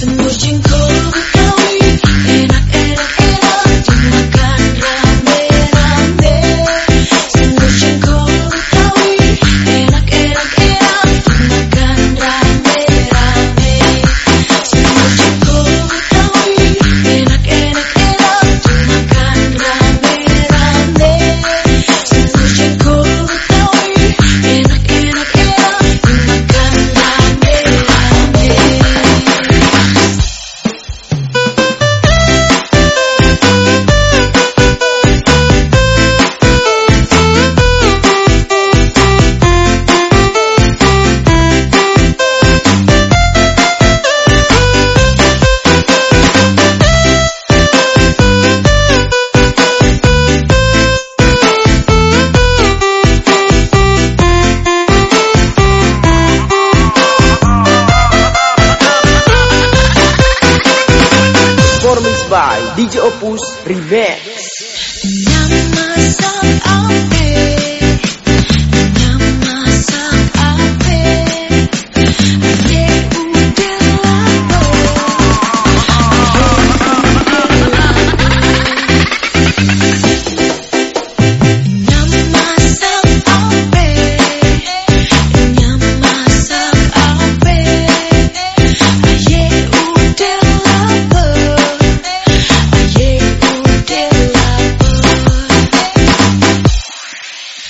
Üstüm Nurcin cool. DJ Opus Remix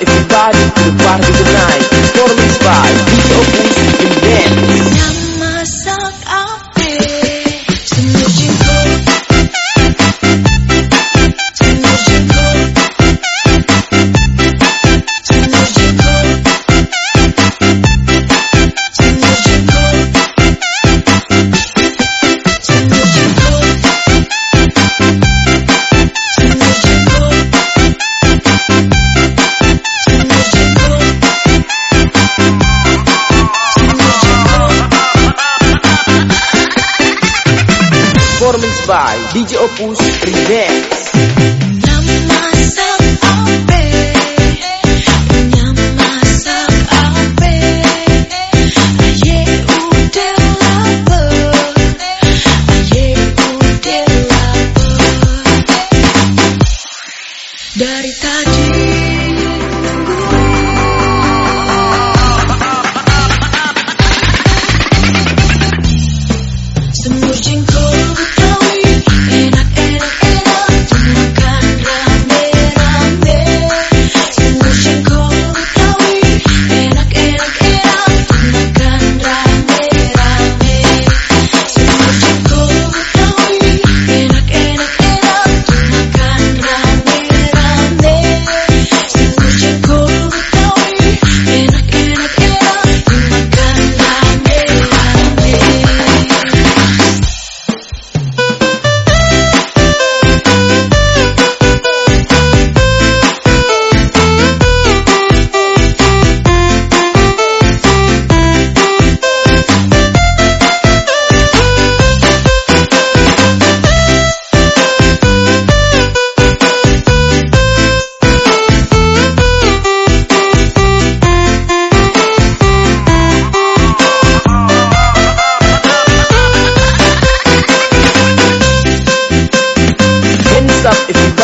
If you buy it, you'll probably the night Totally spies, be so by DJ Opus Remix. Dari tadi up if you